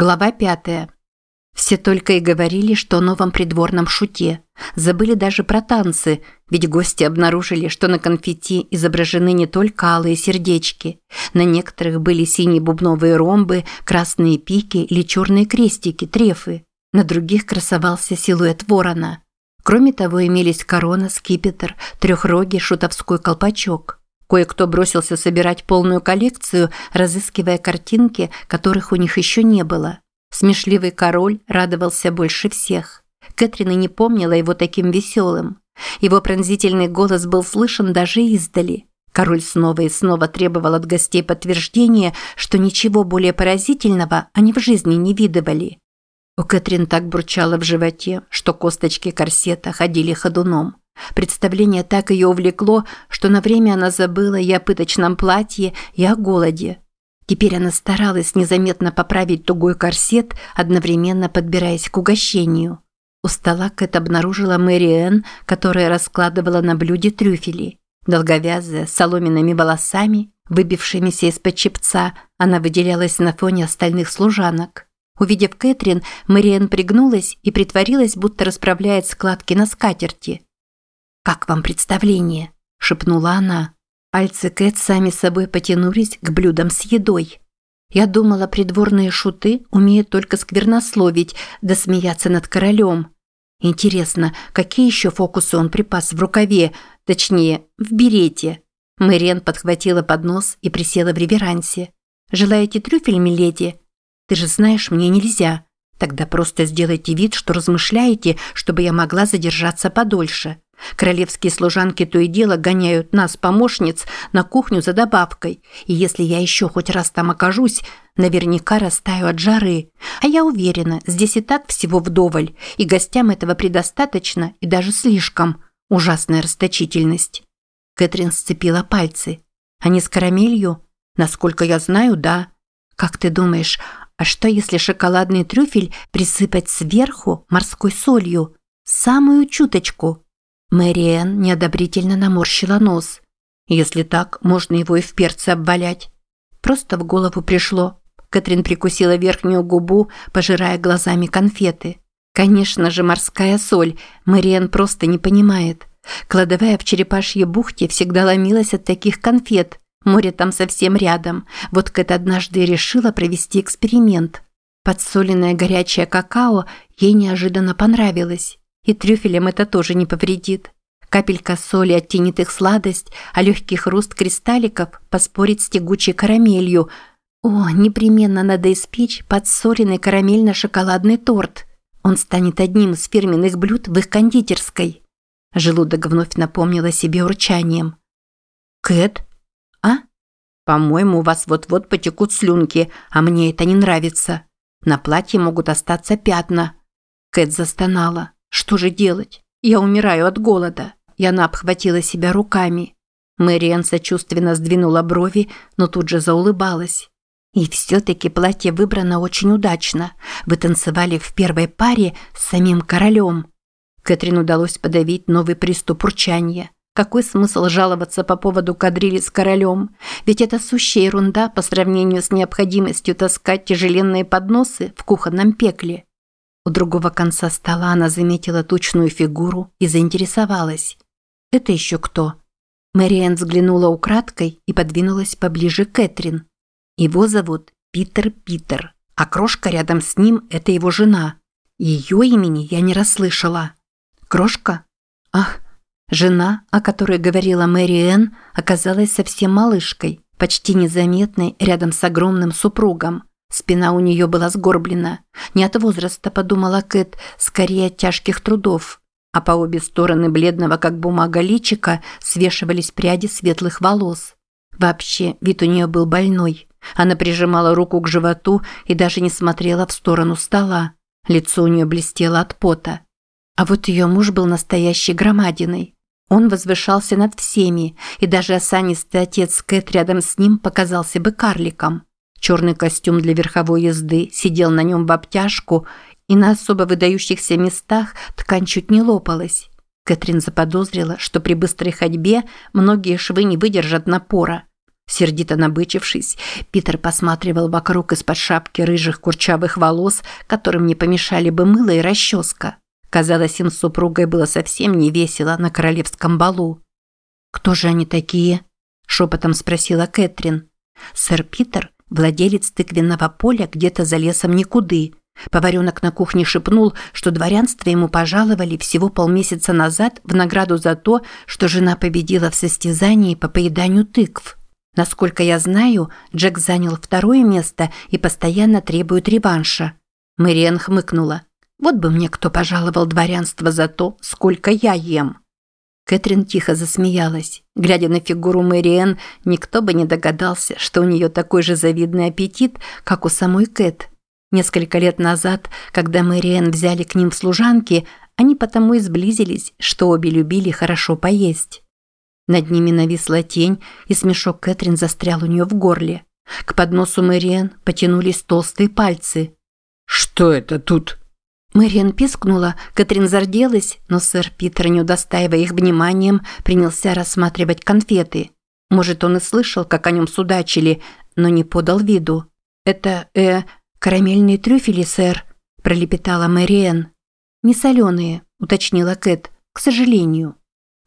Глава пятая. Все только и говорили, что о новом придворном шуте. Забыли даже про танцы, ведь гости обнаружили, что на конфетти изображены не только алые сердечки. На некоторых были синие бубновые ромбы, красные пики или черные крестики, трефы. На других красовался силуэт ворона. Кроме того, имелись корона, скипетр, трехрогий шутовской колпачок. Кое-кто бросился собирать полную коллекцию, разыскивая картинки, которых у них еще не было. Смешливый король радовался больше всех. Кэтрин и не помнила его таким веселым. Его пронзительный голос был слышен даже издали. Король снова и снова требовал от гостей подтверждения, что ничего более поразительного они в жизни не видывали. У Кэтрин так бурчало в животе, что косточки корсета ходили ходуном. Представление так ее увлекло, что на время она забыла и о пыточном платье, и о голоде. Теперь она старалась незаметно поправить тугой корсет, одновременно подбираясь к угощению. У стола Кэт обнаружила Мэри Энн, которая раскладывала на блюде трюфели. Долговязая, с соломенными волосами, выбившимися из-под чепца, она выделялась на фоне остальных служанок. Увидев Кэтрин, Мэриэн пригнулась и притворилась, будто расправляет складки на скатерти – «Как вам представление?» – шепнула она. Пальцы Кэт сами собой потянулись к блюдам с едой. Я думала, придворные шуты умеют только сквернословить да смеяться над королем. Интересно, какие еще фокусы он припас в рукаве, точнее, в берете? Мэриэн подхватила поднос и присела в реверансе. «Желаете трюфель, миледи? Ты же знаешь, мне нельзя. Тогда просто сделайте вид, что размышляете, чтобы я могла задержаться подольше». Королевские служанки то и дело гоняют нас, помощниц, на кухню за добавкой, и если я еще хоть раз там окажусь, наверняка растаю от жары. А я уверена, здесь и так всего вдоволь, и гостям этого предостаточно и даже слишком. Ужасная расточительность. Кэтрин сцепила пальцы. Они с карамелью? Насколько я знаю, да. Как ты думаешь, а что если шоколадный трюфель присыпать сверху морской солью? Самую чуточку. Мэриэн неодобрительно наморщила нос. Если так, можно его и в перце обвалять. Просто в голову пришло. Кэтрин прикусила верхнюю губу, пожирая глазами конфеты. Конечно же, морская соль. Мэриэн просто не понимает. Кладовая в Черепашьей бухте всегда ломилась от таких конфет. Море там совсем рядом. Вот Кэт однажды решила провести эксперимент. Подсоленное горячее какао ей неожиданно понравилось. И трюфелям это тоже не повредит. Капелька соли оттенит их сладость, а легкий хруст кристалликов поспорит с тягучей карамелью. О, непременно надо испечь подсоленный карамельно-шоколадный торт. Он станет одним из фирменных блюд в их кондитерской. Желудок вновь напомнил о себе урчанием. «Кэт? А? По-моему, у вас вот-вот потекут слюнки, а мне это не нравится. На платье могут остаться пятна». Кэт застонала. Что же делать? Я умираю от голода. И она обхватила себя руками. Мэриэн сочувственно сдвинула брови, но тут же заулыбалась. И все-таки платье выбрано очень удачно. Вы танцевали в первой паре с самим королем. Кэтрин удалось подавить новый приступ урчания. Какой смысл жаловаться по поводу кадрили с королем? Ведь это сущая ерунда по сравнению с необходимостью таскать тяжеленные подносы в кухонном пекле. У другого конца стола она заметила тучную фигуру и заинтересовалась. «Это еще кто?» Мэриэн взглянула украдкой и подвинулась поближе к Кэтрин. Его зовут Питер Питер, а крошка рядом с ним – это его жена. Ее имени я не расслышала. Крошка? Ах, жена, о которой говорила Мэриэн, оказалась совсем малышкой, почти незаметной рядом с огромным супругом. Спина у нее была сгорблена. Не от возраста, подумала Кэт, скорее от тяжких трудов. А по обе стороны бледного, как бумага личика, свешивались пряди светлых волос. Вообще, вид у нее был больной. Она прижимала руку к животу и даже не смотрела в сторону стола. Лицо у нее блестело от пота. А вот ее муж был настоящей громадиной. Он возвышался над всеми, и даже осанистый отец Кэт рядом с ним показался бы карликом. Черный костюм для верховой езды сидел на нем в обтяжку, и на особо выдающихся местах ткань чуть не лопалась. Кэтрин заподозрила, что при быстрой ходьбе многие швы не выдержат напора. Сердито набычившись, Питер посматривал вокруг из-под шапки рыжих курчавых волос, которым не помешали бы мыло и расческа. Казалось, им с супругой было совсем не весело на королевском балу. «Кто же они такие?» – шепотом спросила Кэтрин. «Сэр Питер – владелец тыквенного поля где-то за лесом никуды. Поваренок на кухне шепнул, что дворянство ему пожаловали всего полмесяца назад в награду за то, что жена победила в состязании по поеданию тыкв. Насколько я знаю, Джек занял второе место и постоянно требует реванша. Мэриэн хмыкнула. Вот бы мне кто пожаловал дворянство за то, сколько я ем. Кэтрин тихо засмеялась. Глядя на фигуру Мэриэн, никто бы не догадался, что у нее такой же завидный аппетит, как у самой Кэт. Несколько лет назад, когда Мэриэн взяли к ним служанки, они потому и сблизились, что обе любили хорошо поесть. Над ними нависла тень, и смешок Кэтрин застрял у нее в горле. К подносу Мэриэн потянулись толстые пальцы. «Что это тут?» Мэриэн пискнула, Кэтрин зарделась, но сэр Питер, не удостаивая их вниманием, принялся рассматривать конфеты. Может, он и слышал, как о нем судачили, но не подал виду. «Это, э, карамельные трюфели, сэр», – пролепетала Мэриэн. «Не соленые», – уточнила Кэт, – «к сожалению».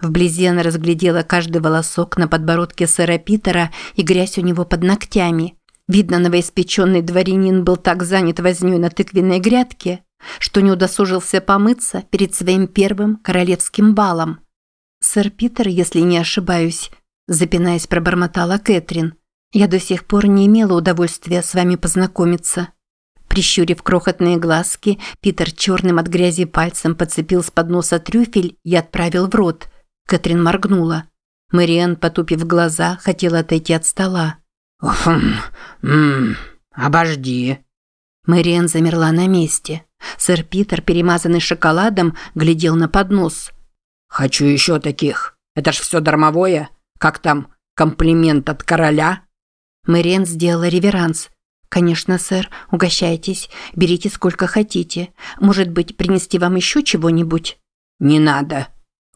Вблизи она разглядела каждый волосок на подбородке сэра Питера и грязь у него под ногтями. Видно, новоиспеченный дворянин был так занят вознёй на тыквенной грядке, что не удосужился помыться перед своим первым королевским балом. «Сэр Питер, если не ошибаюсь», запинаясь, пробормотала Кэтрин. «Я до сих пор не имела удовольствия с вами познакомиться». Прищурив крохотные глазки, Питер черным от грязи пальцем подцепил с подноса трюфель и отправил в рот – Кэтрин моргнула. Мэриэн, потупив глаза, хотела отойти от стола. «Хм, ммм, обожди». Мэриэн замерла на месте. Сэр Питер, перемазанный шоколадом, глядел на поднос. «Хочу еще таких. Это ж все дармовое. Как там, комплимент от короля?» Мэриэн сделала реверанс. «Конечно, сэр, угощайтесь. Берите сколько хотите. Может быть, принести вам еще чего-нибудь?» «Не надо»,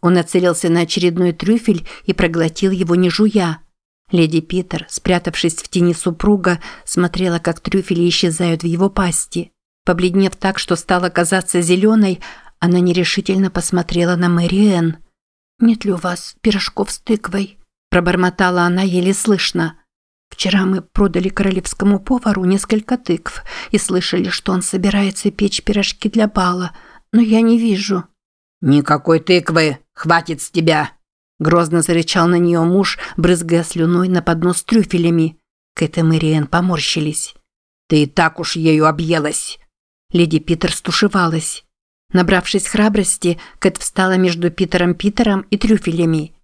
он нацелился на очередной трюфель и проглотил его не жуя. Леди Питер, спрятавшись в тени супруга, смотрела, как трюфели исчезают в его пасти. Побледнев так, что стала казаться зеленой, она нерешительно посмотрела на Мэри Энн. «Нет ли у вас пирожков с тыквой?» – пробормотала она еле слышно. «Вчера мы продали королевскому повару несколько тыкв и слышали, что он собирается печь пирожки для бала, но я не вижу». «Никакой тыквы! Хватит с тебя!» Грозно зарычал на нее муж, брызгая слюной на поднос с трюфелями. Кэт и Мэриэн поморщились. «Ты и так уж ею объелась!» Леди Питер стушевалась. Набравшись храбрости, Кэт встала между Питером Питером и трюфелями.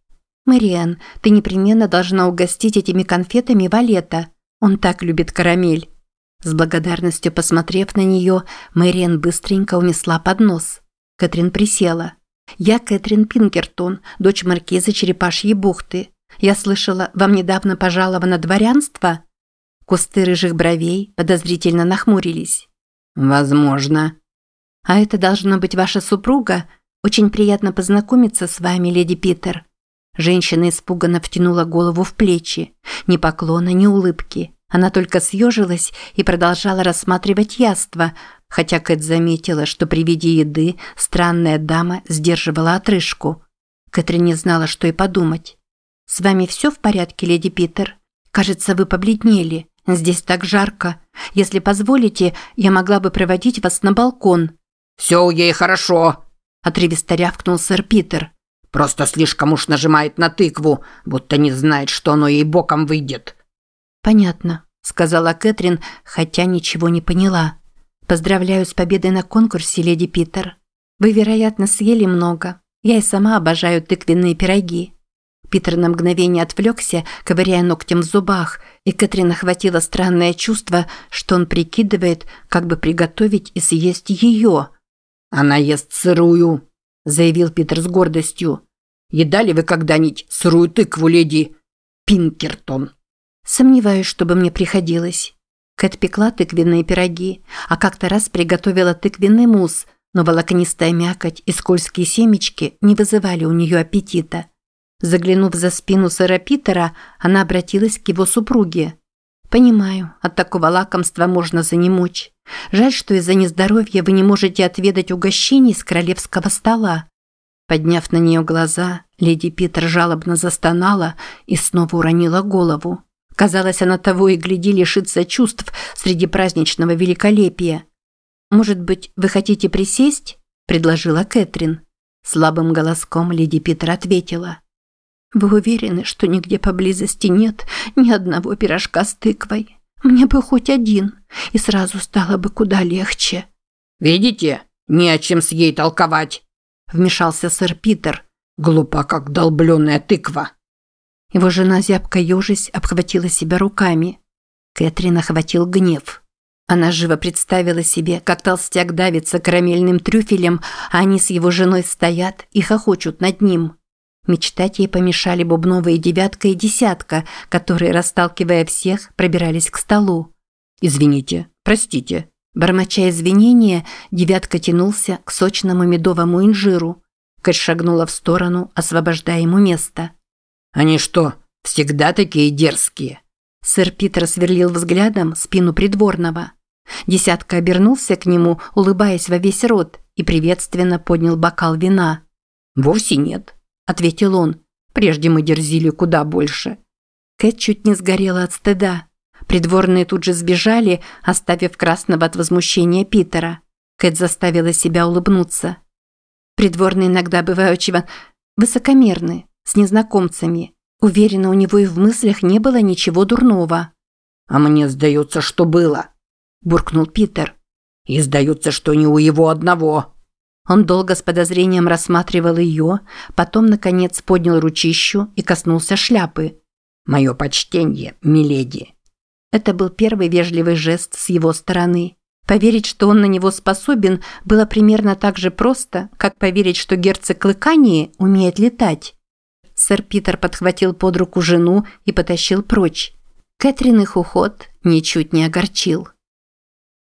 «Мэриэн, ты непременно должна угостить этими конфетами Валета. Он так любит карамель». С благодарностью посмотрев на нее, Мэриэн быстренько унесла поднос. Кэтрин присела. «Я Кэтрин Пинкертон, дочь маркиза Черепашьей бухты. Я слышала, вам недавно пожаловано дворянство?» Кусты рыжих бровей подозрительно нахмурились. «Возможно». «А это должна быть ваша супруга? Очень приятно познакомиться с вами, леди Питер». Женщина испуганно втянула голову в плечи. Ни поклона, ни улыбки. Она только съежилась и продолжала рассматривать яство, хотя Кэт заметила, что при виде еды странная дама сдерживала отрыжку. Кэтрин не знала, что и подумать. «С вами все в порядке, леди Питер? Кажется, вы побледнели. Здесь так жарко. Если позволите, я могла бы проводить вас на балкон». «Все ей хорошо», – отрывисто рявкнул сэр Питер. «Просто слишком уж нажимает на тыкву, будто не знает, что оно ей боком выйдет». «Понятно», – сказала Кэтрин, хотя ничего не поняла. Поздравляю с победой на конкурсе, леди Питер. Вы, вероятно, съели много. Я и сама обожаю тыквенные пироги. Питер на мгновение отвлекся, ковыряя ногтем в зубах, и Кэтрин охватило странное чувство, что он прикидывает, как бы приготовить и съесть ее. «Она ест сырую», – заявил Питер с гордостью. «Едали вы когда-нибудь сырую тыкву, леди Пинкертон?» «Сомневаюсь, чтобы мне приходилось. Кэт пекла тыквенные пироги, а как-то раз приготовила тыквенный мусс, но волокнистая мякоть и скользкие семечки не вызывали у нее аппетита. Заглянув за спину сэра Питера, она обратилась к его супруге. «Понимаю, от такого лакомства можно занемочь. Жаль, что из-за нездоровья вы не можете отведать угощений с королевского стола». Подняв на нее глаза, леди Питер жалобно застонала и снова уронила голову. Казалось, она того и гляди лишится чувств среди праздничного великолепия. «Может быть, вы хотите присесть?» – предложила Кэтрин. Слабым голоском леди Питер ответила. «Вы уверены, что нигде поблизости нет ни одного пирожка с тыквой? Мне бы хоть один, и сразу стало бы куда легче». «Видите? Не о чем с ей толковать!» – вмешался сэр Питер. «Глупа, как долбленная тыква». Его жена, зябко ежись, обхватила себя руками. Кэтрин охватил гнев. Она живо представила себе, как толстяк давится карамельным трюфелем, а они с его женой стоят и хохочут над ним. Мечтать ей помешали бубновые девятка и десятка, которые, расталкивая всех, пробирались к столу. «Извините, простите». Бормоча извинения, девятка тянулся к сочному медовому инжиру. Кэт шагнула в сторону, освобождая ему место. «Они что, всегда такие дерзкие?» Сэр Питер сверлил взглядом спину придворного. Десятка обернулся к нему, улыбаясь во весь рот, и приветственно поднял бокал вина. «Вовсе нет», – ответил он. «Прежде мы дерзили куда больше». Кэт чуть не сгорела от стыда. Придворные тут же сбежали, оставив красного от возмущения Питера. Кэт заставила себя улыбнуться. Придворные иногда бывают очень высокомерны, с незнакомцами. Уверена, у него и в мыслях не было ничего дурного. «А мне сдается, что было», – буркнул Питер. «И сдается, что не у его одного». Он долго с подозрением рассматривал ее, потом, наконец, поднял ручищу и коснулся шляпы. «Мое почтение, миледи». Это был первый вежливый жест с его стороны. Поверить, что он на него способен, было примерно так же просто, как поверить, что герцог Клыкании умеет летать. Сэр Питер подхватил под руку жену и потащил прочь. Кэтрин их уход ничуть не огорчил.